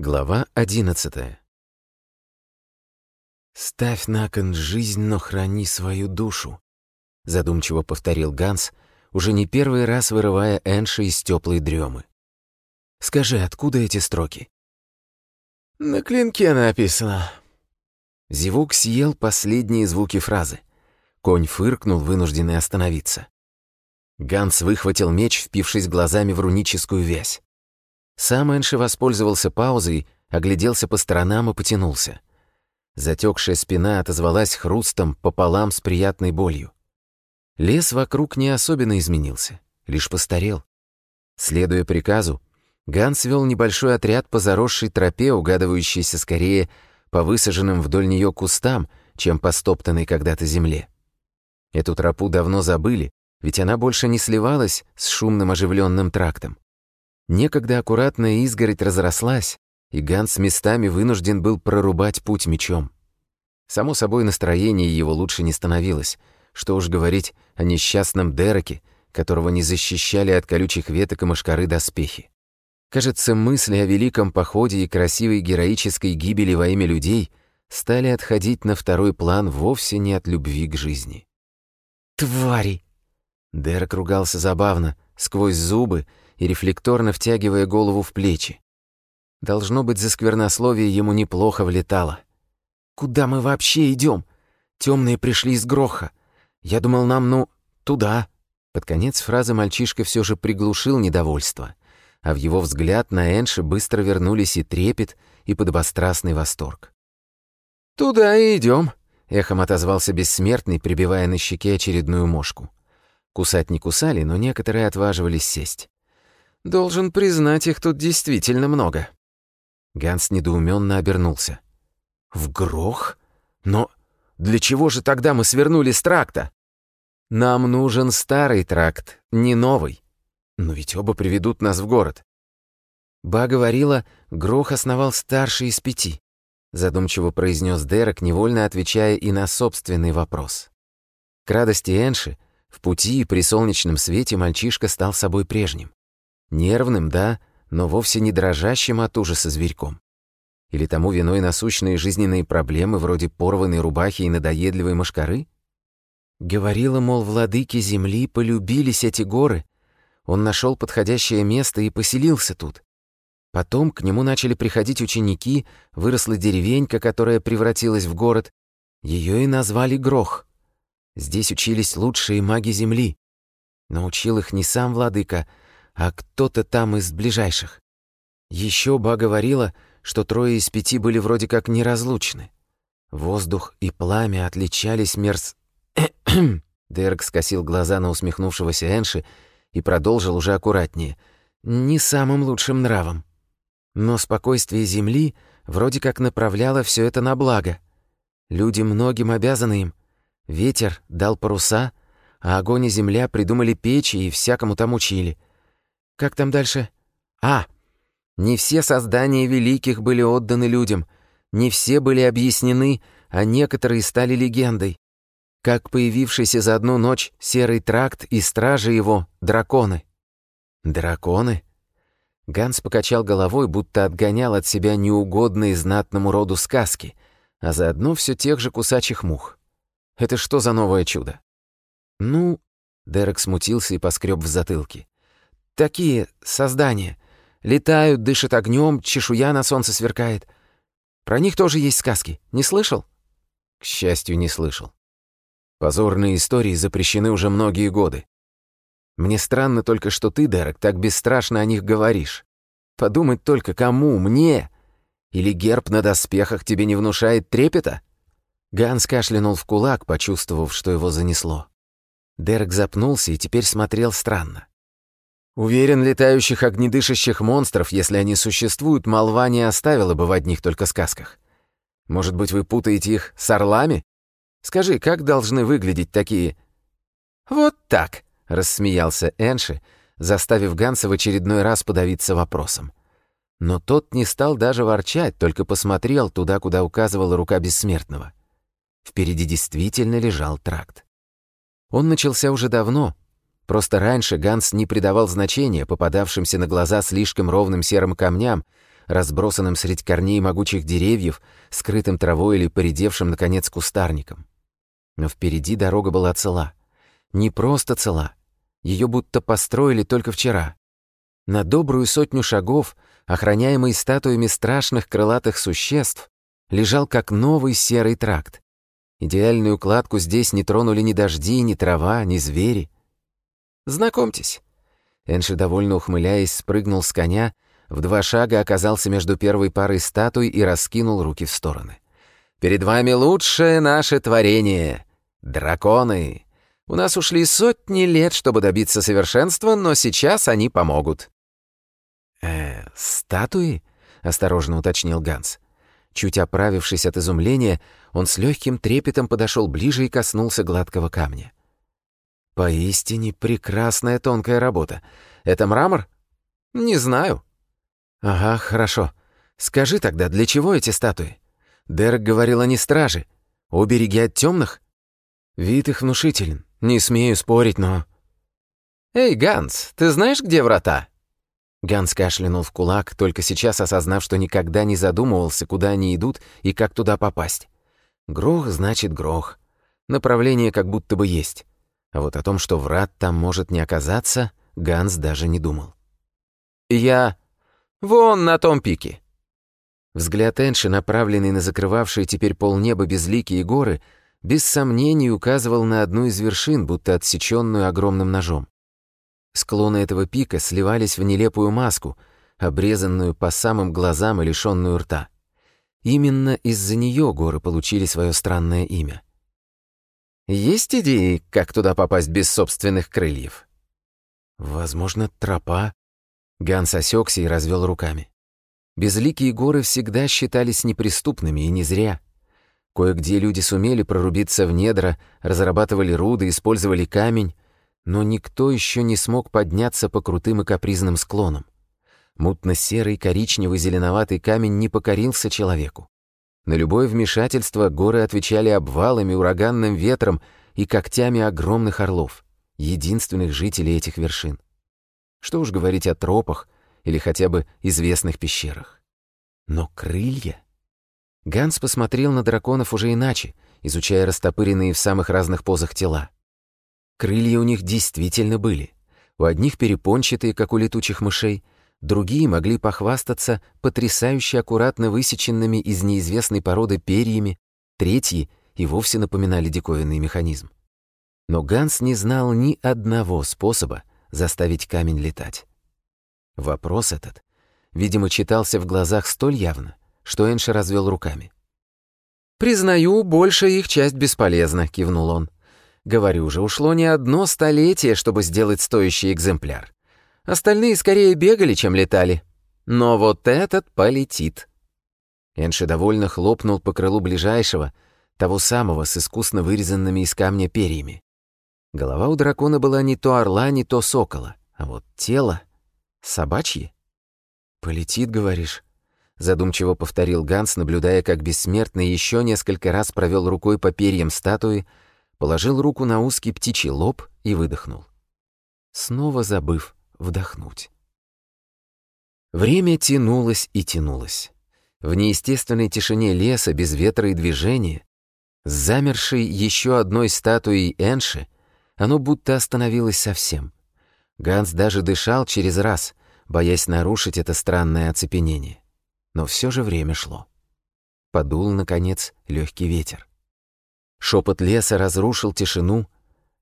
Глава 11 «Ставь на кон жизнь, но храни свою душу», — задумчиво повторил Ганс, уже не первый раз вырывая Энши из теплой дремы. «Скажи, откуда эти строки?» «На клинке написано». Зевук съел последние звуки фразы. Конь фыркнул, вынужденный остановиться. Ганс выхватил меч, впившись глазами в руническую вязь. Сам Самэнши воспользовался паузой, огляделся по сторонам и потянулся. Затекшая спина отозвалась хрустом пополам с приятной болью. Лес вокруг не особенно изменился, лишь постарел. Следуя приказу, Ганс вел небольшой отряд по заросшей тропе, угадывающейся скорее по высаженным вдоль нее кустам, чем по стоптанной когда-то земле. Эту тропу давно забыли, ведь она больше не сливалась с шумным оживленным трактом. Некогда аккуратная изгородь разрослась, и Ганс местами вынужден был прорубать путь мечом. Само собой, настроение его лучше не становилось. Что уж говорить о несчастном Дереке, которого не защищали от колючих веток и мошкары доспехи. Кажется, мысли о великом походе и красивой героической гибели во имя людей стали отходить на второй план вовсе не от любви к жизни. «Твари!» Дерек ругался забавно, сквозь зубы, и рефлекторно втягивая голову в плечи. Должно быть, за сквернословие ему неплохо влетало. «Куда мы вообще идем? Темные пришли из гроха. Я думал, нам, ну, туда». Под конец фразы мальчишка все же приглушил недовольство, а в его взгляд на Энши быстро вернулись и трепет, и подобострастный восторг. «Туда и идем, эхом отозвался бессмертный, прибивая на щеке очередную мошку. Кусать не кусали, но некоторые отваживались сесть. Должен признать, их тут действительно много». Ганс недоуменно обернулся. «В грох? Но для чего же тогда мы свернули с тракта?» «Нам нужен старый тракт, не новый. Но ведь оба приведут нас в город». Ба говорила, Грох основал старший из пяти. Задумчиво произнес Дерек, невольно отвечая и на собственный вопрос. К радости Энши, в пути и при солнечном свете мальчишка стал собой прежним. Нервным, да, но вовсе не дрожащим от ужаса зверьком. Или тому виной насущные жизненные проблемы вроде порванной рубахи и надоедливой мошкары? Говорила, мол, владыки земли полюбились эти горы. Он нашел подходящее место и поселился тут. Потом к нему начали приходить ученики, выросла деревенька, которая превратилась в город. Ее и назвали Грох. Здесь учились лучшие маги земли. Научил их не сам владыка, а кто-то там из ближайших. Еще Ба говорила, что трое из пяти были вроде как неразлучны. Воздух и пламя отличались мерз... Дерг скосил глаза на усмехнувшегося Энши и продолжил уже аккуратнее. Не самым лучшим нравом. Но спокойствие Земли вроде как направляло все это на благо. Люди многим обязаны им. Ветер дал паруса, а огонь и земля придумали печи и всякому там учили — как там дальше? А, не все создания великих были отданы людям, не все были объяснены, а некоторые стали легендой. Как появившийся за одну ночь серый тракт и стражи его — драконы. Драконы? Ганс покачал головой, будто отгонял от себя неугодные знатному роду сказки, а заодно все тех же кусачих мух. Это что за новое чудо? Ну, Дерек смутился и поскреб в затылке. Такие создания. Летают, дышат огнем, чешуя на солнце сверкает. Про них тоже есть сказки. Не слышал? К счастью, не слышал. Позорные истории запрещены уже многие годы. Мне странно только, что ты, Дерек, так бесстрашно о них говоришь. Подумать только, кому? Мне? Или герб на доспехах тебе не внушает трепета?» Ганс кашлянул в кулак, почувствовав, что его занесло. Дерек запнулся и теперь смотрел странно. Уверен, летающих огнедышащих монстров, если они существуют, молва не оставила бы в одних только сказках. Может быть, вы путаете их с орлами? Скажи, как должны выглядеть такие...» «Вот так», — рассмеялся Энши, заставив Ганса в очередной раз подавиться вопросом. Но тот не стал даже ворчать, только посмотрел туда, куда указывала рука бессмертного. Впереди действительно лежал тракт. Он начался уже давно, Просто раньше Ганс не придавал значения попадавшимся на глаза слишком ровным серым камням, разбросанным среди корней могучих деревьев, скрытым травой или поредевшим, наконец, кустарником. Но впереди дорога была цела. Не просто цела. Ее будто построили только вчера. На добрую сотню шагов, охраняемый статуями страшных крылатых существ, лежал как новый серый тракт. Идеальную кладку здесь не тронули ни дожди, ни трава, ни звери — Знакомьтесь». Энши, довольно ухмыляясь, спрыгнул с коня, в два шага оказался между первой парой статуй и раскинул руки в стороны. «Перед вами лучшее наше творение — драконы. У нас ушли сотни лет, чтобы добиться совершенства, но сейчас они помогут». «Э, статуи?» — осторожно уточнил Ганс. Чуть оправившись от изумления, он с легким трепетом подошел ближе и коснулся гладкого камня. Поистине прекрасная тонкая работа. Это мрамор? Не знаю. Ага, хорошо. Скажи тогда, для чего эти статуи? Дерек говорил о не стражи. Убереги от темных? Вид их внушителен. Не смею спорить, но... «Эй, Ганс, ты знаешь, где врата?» Ганс кашлянул в кулак, только сейчас осознав, что никогда не задумывался, куда они идут и как туда попасть. Грох значит грох. Направление как будто бы есть. А вот о том, что врат там может не оказаться, Ганс даже не думал. «Я... вон на том пике!» Взгляд Энши, направленный на закрывавшие теперь полнеба безликие горы, без сомнений указывал на одну из вершин, будто отсеченную огромным ножом. Склоны этого пика сливались в нелепую маску, обрезанную по самым глазам и лишенную рта. Именно из-за нее горы получили свое странное имя — есть идеи, как туда попасть без собственных крыльев? Возможно, тропа. Ганс осекся и развел руками. Безликие горы всегда считались неприступными, и не зря. Кое-где люди сумели прорубиться в недра, разрабатывали руды, использовали камень, но никто еще не смог подняться по крутым и капризным склонам. Мутно-серый, коричневый, зеленоватый камень не покорился человеку. На любое вмешательство горы отвечали обвалами, ураганным ветром и когтями огромных орлов, единственных жителей этих вершин. Что уж говорить о тропах или хотя бы известных пещерах. Но крылья... Ганс посмотрел на драконов уже иначе, изучая растопыренные в самых разных позах тела. Крылья у них действительно были. У одних перепончатые, как у летучих мышей — Другие могли похвастаться потрясающе аккуратно высеченными из неизвестной породы перьями, третьи и вовсе напоминали диковинный механизм. Но Ганс не знал ни одного способа заставить камень летать. Вопрос этот, видимо, читался в глазах столь явно, что Энши развел руками. «Признаю, большая их часть бесполезна», — кивнул он. «Говорю же, ушло не одно столетие, чтобы сделать стоящий экземпляр. Остальные скорее бегали, чем летали. Но вот этот полетит. Энши довольно хлопнул по крылу ближайшего, того самого с искусно вырезанными из камня перьями. Голова у дракона была не то орла, не то сокола, а вот тело — собачье. «Полетит, говоришь?» — задумчиво повторил Ганс, наблюдая, как бессмертный еще несколько раз провел рукой по перьям статуи, положил руку на узкий птичий лоб и выдохнул. Снова забыв — вдохнуть. Время тянулось и тянулось. В неестественной тишине леса, без ветра и движения, с замершей еще одной статуей Энши, оно будто остановилось совсем. Ганс даже дышал через раз, боясь нарушить это странное оцепенение. Но все же время шло. Подул, наконец, легкий ветер. Шепот леса разрушил тишину,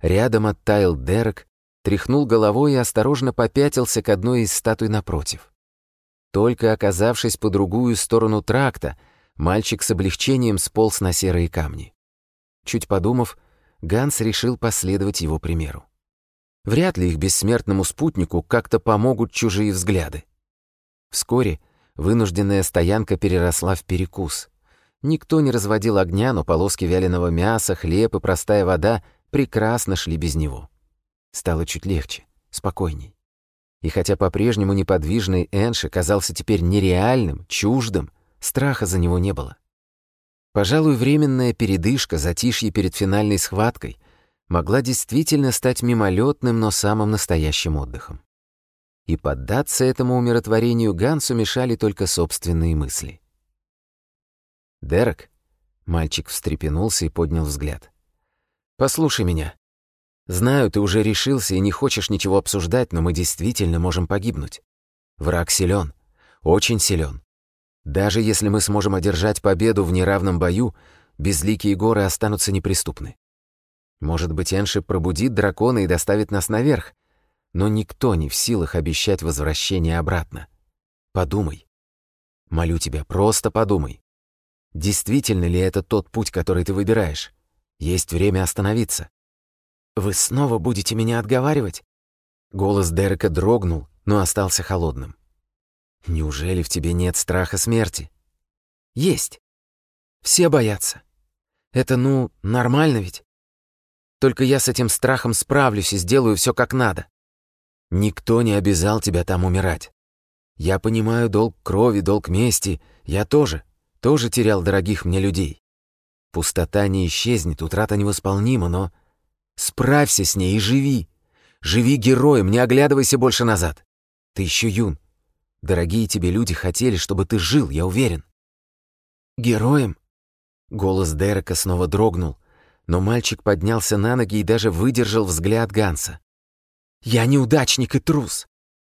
рядом оттаял Дерек, тряхнул головой и осторожно попятился к одной из статуй напротив. Только оказавшись по другую сторону тракта, мальчик с облегчением сполз на серые камни. Чуть подумав, Ганс решил последовать его примеру. Вряд ли их бессмертному спутнику как-то помогут чужие взгляды. Вскоре вынужденная стоянка переросла в перекус. Никто не разводил огня, но полоски вяленого мяса, хлеб и простая вода прекрасно шли без него. Стало чуть легче, спокойней. И хотя по-прежнему неподвижный Энши казался теперь нереальным, чуждым, страха за него не было. Пожалуй, временная передышка, затишье перед финальной схваткой могла действительно стать мимолетным, но самым настоящим отдыхом. И поддаться этому умиротворению Гансу мешали только собственные мысли. «Дерек?» — мальчик встрепенулся и поднял взгляд. «Послушай меня. Знаю, ты уже решился и не хочешь ничего обсуждать, но мы действительно можем погибнуть. Враг силен, очень силен. Даже если мы сможем одержать победу в неравном бою, безликие горы останутся неприступны. Может быть, Энши пробудит дракона и доставит нас наверх, но никто не в силах обещать возвращение обратно. Подумай. Молю тебя, просто подумай. Действительно ли это тот путь, который ты выбираешь? Есть время остановиться. «Вы снова будете меня отговаривать?» Голос Дерека дрогнул, но остался холодным. «Неужели в тебе нет страха смерти?» «Есть. Все боятся. Это, ну, нормально ведь. Только я с этим страхом справлюсь и сделаю все как надо». «Никто не обязал тебя там умирать. Я понимаю долг крови, долг мести. Я тоже, тоже терял дорогих мне людей. Пустота не исчезнет, утрата невосполнима, но Справься с ней и живи. Живи героем, не оглядывайся больше назад. Ты еще юн. Дорогие тебе люди хотели, чтобы ты жил, я уверен. Героем? Голос Дерека снова дрогнул, но мальчик поднялся на ноги и даже выдержал взгляд Ганса. «Я неудачник и трус.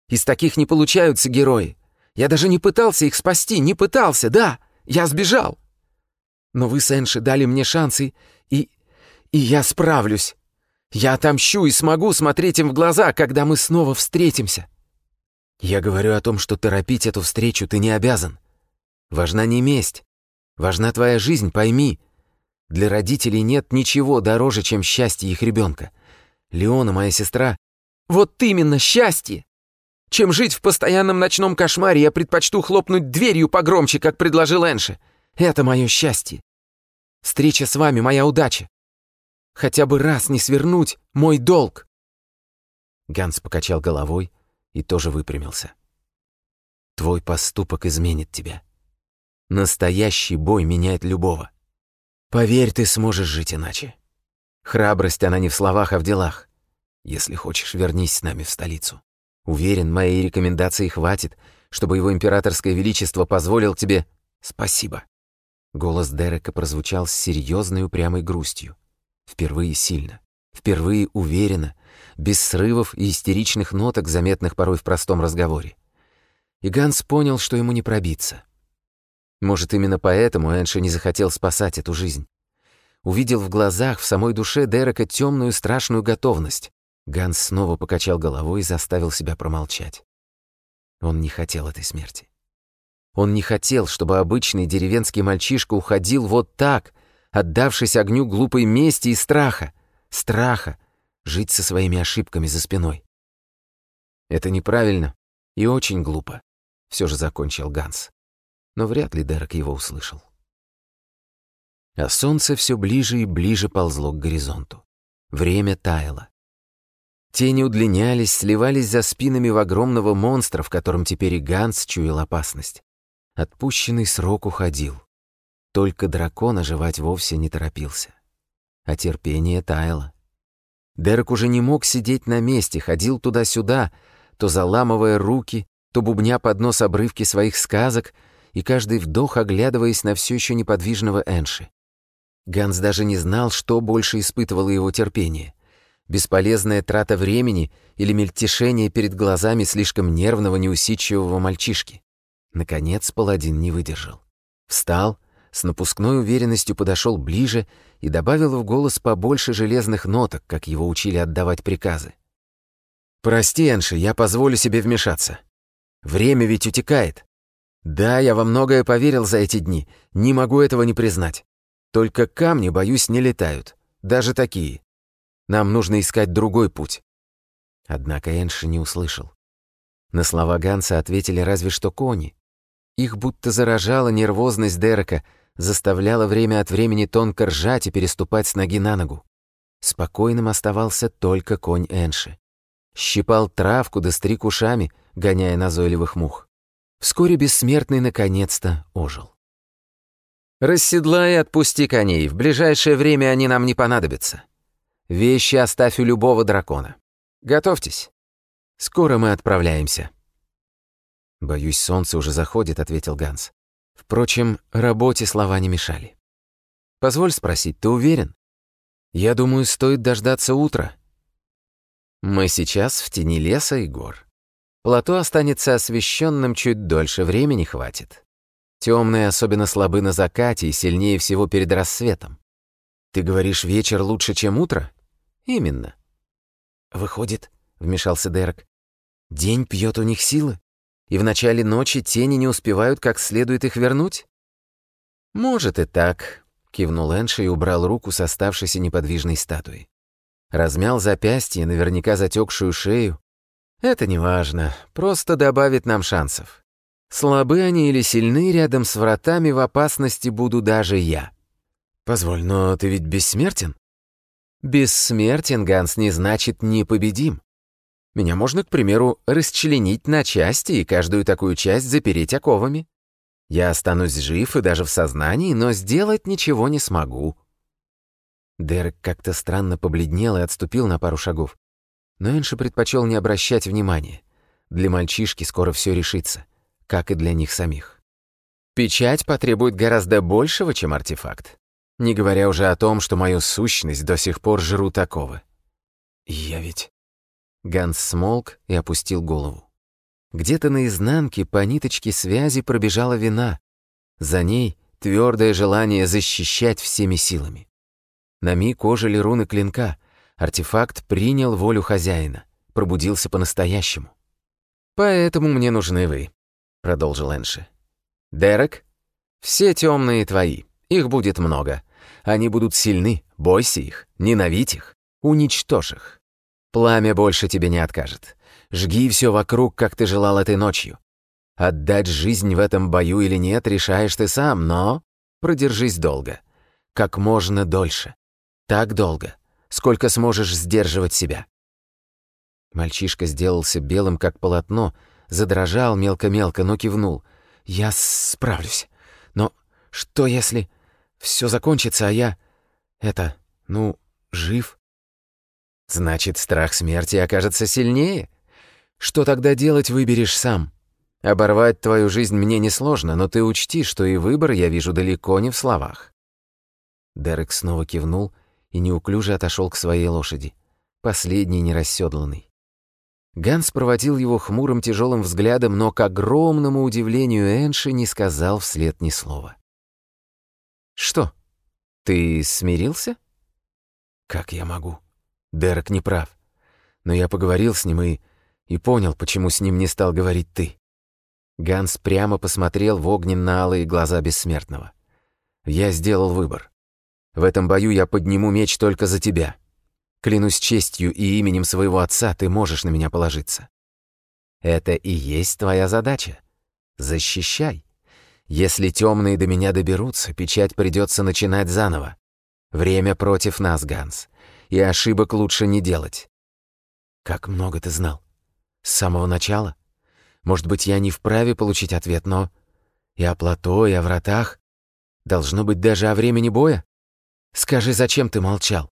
Из таких не получаются герои. Я даже не пытался их спасти, не пытался, да, я сбежал. Но вы с дали мне шансы, и... и я справлюсь». Я отомщу и смогу смотреть им в глаза, когда мы снова встретимся. Я говорю о том, что торопить эту встречу ты не обязан. Важна не месть. Важна твоя жизнь, пойми. Для родителей нет ничего дороже, чем счастье их ребенка. Леона, моя сестра... Вот именно, счастье! Чем жить в постоянном ночном кошмаре, я предпочту хлопнуть дверью погромче, как предложил Энши. Это мое счастье. Встреча с вами — моя удача. Хотя бы раз не свернуть мой долг!» Ганс покачал головой и тоже выпрямился. «Твой поступок изменит тебя. Настоящий бой меняет любого. Поверь, ты сможешь жить иначе. Храбрость она не в словах, а в делах. Если хочешь, вернись с нами в столицу. Уверен, моей рекомендации хватит, чтобы его императорское величество позволил тебе... Спасибо». Голос Дерека прозвучал с серьезной упрямой грустью. Впервые сильно, впервые уверенно, без срывов и истеричных ноток, заметных порой в простом разговоре. И Ганс понял, что ему не пробиться. Может, именно поэтому Энши не захотел спасать эту жизнь. Увидел в глазах, в самой душе Дерека темную страшную готовность. Ганс снова покачал головой и заставил себя промолчать. Он не хотел этой смерти. Он не хотел, чтобы обычный деревенский мальчишка уходил вот так, отдавшись огню глупой мести и страха. Страха жить со своими ошибками за спиной. Это неправильно и очень глупо, все же закончил Ганс. Но вряд ли Дерек его услышал. А солнце все ближе и ближе ползло к горизонту. Время таяло. Тени удлинялись, сливались за спинами в огромного монстра, в котором теперь и Ганс чуял опасность. Отпущенный срок уходил. Только дракон оживать вовсе не торопился. А терпение таяло. Дерек уже не мог сидеть на месте, ходил туда-сюда, то заламывая руки, то бубня под нос обрывки своих сказок и каждый вдох оглядываясь на все еще неподвижного Энши. Ганс даже не знал, что больше испытывало его терпение. Бесполезная трата времени или мельтешение перед глазами слишком нервного неусидчивого мальчишки. Наконец паладин не выдержал. Встал — с напускной уверенностью подошел ближе и добавил в голос побольше железных ноток, как его учили отдавать приказы. «Прости, Энши, я позволю себе вмешаться. Время ведь утекает. Да, я во многое поверил за эти дни, не могу этого не признать. Только камни, боюсь, не летают, даже такие. Нам нужно искать другой путь». Однако Энши не услышал. На слова Ганса ответили разве что кони. Их будто заражала нервозность Дерека — заставляла время от времени тонко ржать и переступать с ноги на ногу. Спокойным оставался только конь Энши. Щипал травку да стриг ушами, гоняя назойливых мух. Вскоре бессмертный наконец-то ожил. «Расседлай и отпусти коней, в ближайшее время они нам не понадобятся. Вещи оставь у любого дракона. Готовьтесь. Скоро мы отправляемся». «Боюсь, солнце уже заходит», — ответил Ганс. Впрочем, работе слова не мешали. «Позволь спросить, ты уверен?» «Я думаю, стоит дождаться утра». «Мы сейчас в тени леса и гор. Плато останется освещенным чуть дольше, времени хватит. Темные особенно слабы на закате и сильнее всего перед рассветом. Ты говоришь, вечер лучше, чем утро? Именно. Выходит, вмешался Дерек. День пьет у них силы? и в начале ночи тени не успевают как следует их вернуть? Может и так, кивнул Энши и убрал руку с оставшейся неподвижной статуей, Размял запястье, наверняка затекшую шею. Это не важно, просто добавит нам шансов. Слабы они или сильны, рядом с вратами в опасности буду даже я. Позволь, но ты ведь бессмертен? Бессмертен, Ганс, не значит непобедим. Меня можно, к примеру, расчленить на части и каждую такую часть запереть оковами. Я останусь жив и даже в сознании, но сделать ничего не смогу». Дерек как-то странно побледнел и отступил на пару шагов. Но Энши предпочел не обращать внимания. Для мальчишки скоро все решится, как и для них самих. Печать потребует гораздо большего, чем артефакт. Не говоря уже о том, что мою сущность до сих пор жру такого. Я ведь... Ганс смолк и опустил голову. Где-то на изнанке по ниточке связи пробежала вина. За ней твердое желание защищать всеми силами. На миг ожили руны клинка. Артефакт принял волю хозяина. Пробудился по-настоящему. «Поэтому мне нужны вы», — продолжил Энши. «Дерек, все темные твои. Их будет много. Они будут сильны. Бойся их, ненавидь их, уничтожь их. Пламя больше тебе не откажет. Жги все вокруг, как ты желал этой ночью. Отдать жизнь в этом бою или нет, решаешь ты сам, но продержись долго. Как можно дольше. Так долго, сколько сможешь сдерживать себя. Мальчишка сделался белым, как полотно, задрожал мелко-мелко, но кивнул. «Я справлюсь. Но что если все закончится, а я... это, ну, жив?» Значит, страх смерти окажется сильнее? Что тогда делать выберешь сам? Оборвать твою жизнь мне несложно, но ты учти, что и выбор я вижу далеко не в словах». Дерек снова кивнул и неуклюже отошел к своей лошади, последний нерасседланный. Ганс проводил его хмурым тяжелым взглядом, но, к огромному удивлению Энши, не сказал вслед ни слова. «Что, ты смирился?» «Как я могу?» Дерек не прав. Но я поговорил с ним и... и понял, почему с ним не стал говорить ты». Ганс прямо посмотрел в огненно-алые глаза бессмертного. «Я сделал выбор. В этом бою я подниму меч только за тебя. Клянусь честью и именем своего отца, ты можешь на меня положиться». «Это и есть твоя задача. Защищай. Если темные до меня доберутся, печать придется начинать заново. Время против нас, Ганс и ошибок лучше не делать. Как много ты знал? С самого начала? Может быть, я не вправе получить ответ, но... И о плато, и о вратах. Должно быть, даже о времени боя? Скажи, зачем ты молчал?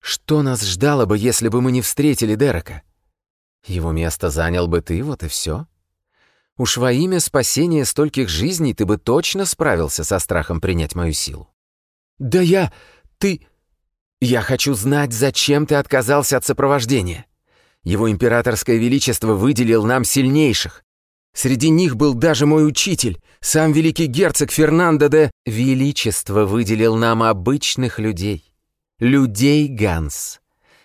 Что нас ждало бы, если бы мы не встретили Дерека? Его место занял бы ты, вот и все. Уж во имя спасения стольких жизней ты бы точно справился со страхом принять мою силу. «Да я... ты...» Я хочу знать, зачем ты отказался от сопровождения. Его императорское величество выделил нам сильнейших. Среди них был даже мой учитель, сам великий герцог Фернандо де... Величество выделил нам обычных людей. Людей, Ганс.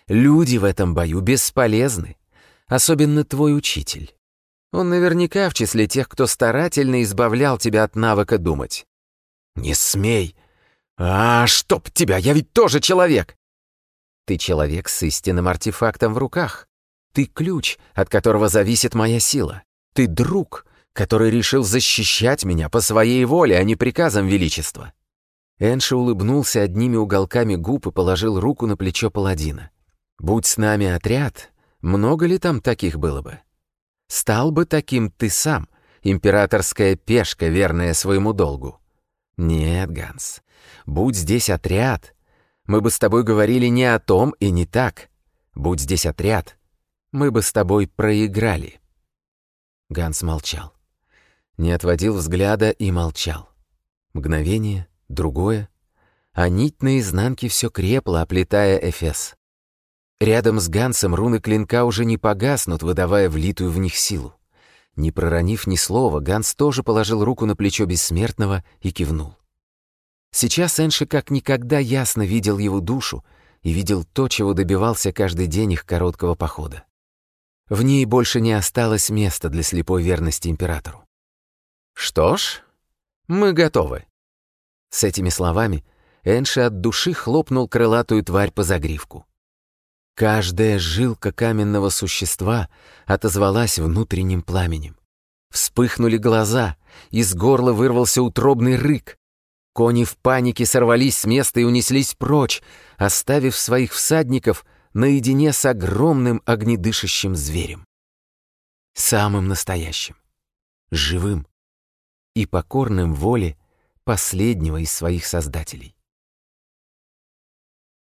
Люди в этом бою бесполезны. Особенно твой учитель. Он наверняка в числе тех, кто старательно избавлял тебя от навыка думать. «Не смей!» А, чтоб тебя, я ведь тоже человек! Ты человек с истинным артефактом в руках. Ты ключ, от которого зависит моя сила. Ты друг, который решил защищать меня по своей воле, а не приказам величества. Энши улыбнулся одними уголками губ и положил руку на плечо паладина. «Будь с нами отряд, много ли там таких было бы? Стал бы таким ты сам, императорская пешка, верная своему долгу. «Нет, Ганс, будь здесь отряд. Мы бы с тобой говорили не о том и не так. Будь здесь отряд. Мы бы с тобой проиграли». Ганс молчал. Не отводил взгляда и молчал. Мгновение, другое, а нить на изнанке все крепла, оплетая Эфес. Рядом с Гансом руны клинка уже не погаснут, выдавая влитую в них силу. Не проронив ни слова, Ганс тоже положил руку на плечо бессмертного и кивнул. Сейчас Энши как никогда ясно видел его душу и видел то, чего добивался каждый день их короткого похода. В ней больше не осталось места для слепой верности императору. «Что ж, мы готовы». С этими словами Энши от души хлопнул крылатую тварь по загривку. Каждая жилка каменного существа отозвалась внутренним пламенем. Вспыхнули глаза, из горла вырвался утробный рык. Кони в панике сорвались с места и унеслись прочь, оставив своих всадников наедине с огромным огнедышащим зверем. Самым настоящим, живым и покорным воле последнего из своих создателей.